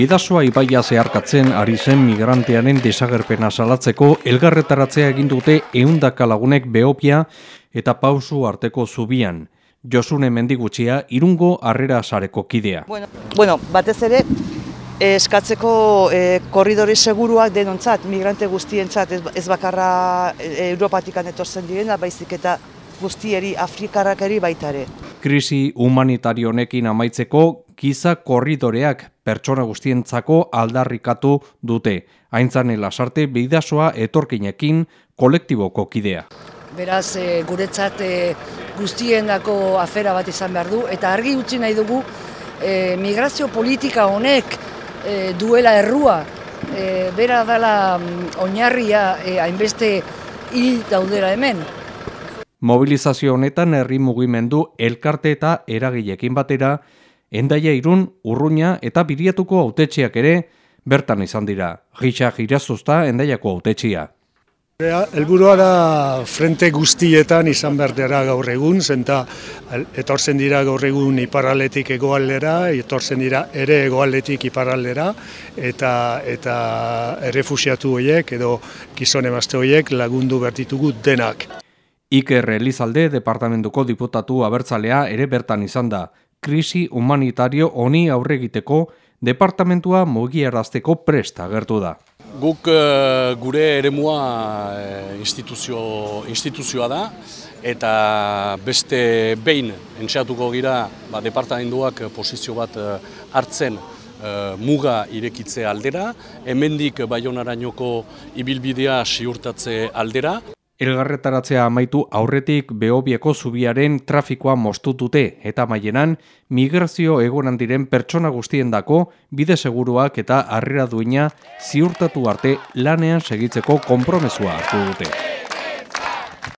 bidasoa ibaia zeharkatzen ari zen migrantearen desagerpena salatzeko elgarretaratzea egin dute ehundaka lagunek beopia eta pausu arteko zubian. Josune mendigutxia irungo harrera sareko kidea. Bueno, bueno batez ere, eskatzeko e, korridori seguruak denontzat, migrante guztientzat, ez, ez bakarra e, Europatikan etortzen direna, baizik eta guztieri Afrikarrakeri baitare. Krisi humanitario honekin amaitzeko giza korridoreak pertsona guztientzako aldarrikatu dute. Aintzane lasarte bidasoa etorkinekin kolektiboko kidea. Beraz, e, guretzat e, guztiendako afera bat izan behar du, eta argi utzi nahi dugu e, migrazio politika honek e, duela errua, e, bera dela mm, oinarria e, hainbeste hil daudera hemen. Mobilizazio honetan herri mugimendu elkarte eta eragilekin batera, endaia irun, urruña eta biriatuko autetxeak ere bertan izan dira. Gisa girazuzta endaiako autetxia. Elburua da frente guztietan izan behar dira gaur egun, zenta etortzen dira gaur egun iparraletik egoaldera, etortzen dira ere egoaldetik iparraldera, eta eta errefusiatu horiek edo gizone emazte horiek lagundu bertitugu denak. Iker Elizalde, departamentuko diputatu abertzalea ere bertan izan da. Krisi humanitario honi aurregiteko departamentua mugiarazteko presta gertu da. Guk uh, gure eremua uh, instituzio, instituzioa da eta beste behin entxeatuko gira ba, departamentuak posizio bat hartzen muga irekitze aldera, hemendik baionarainoko ibilbidea siurtatze aldera. Elgarretaratzea amaitu aurretik behobieko zubiaren trafikoa mostutute eta maienan migrazio egonan diren pertsona guztiendako bide seguruak eta harrera duina ziurtatu arte lanean segitzeko konpromesua hartu dute.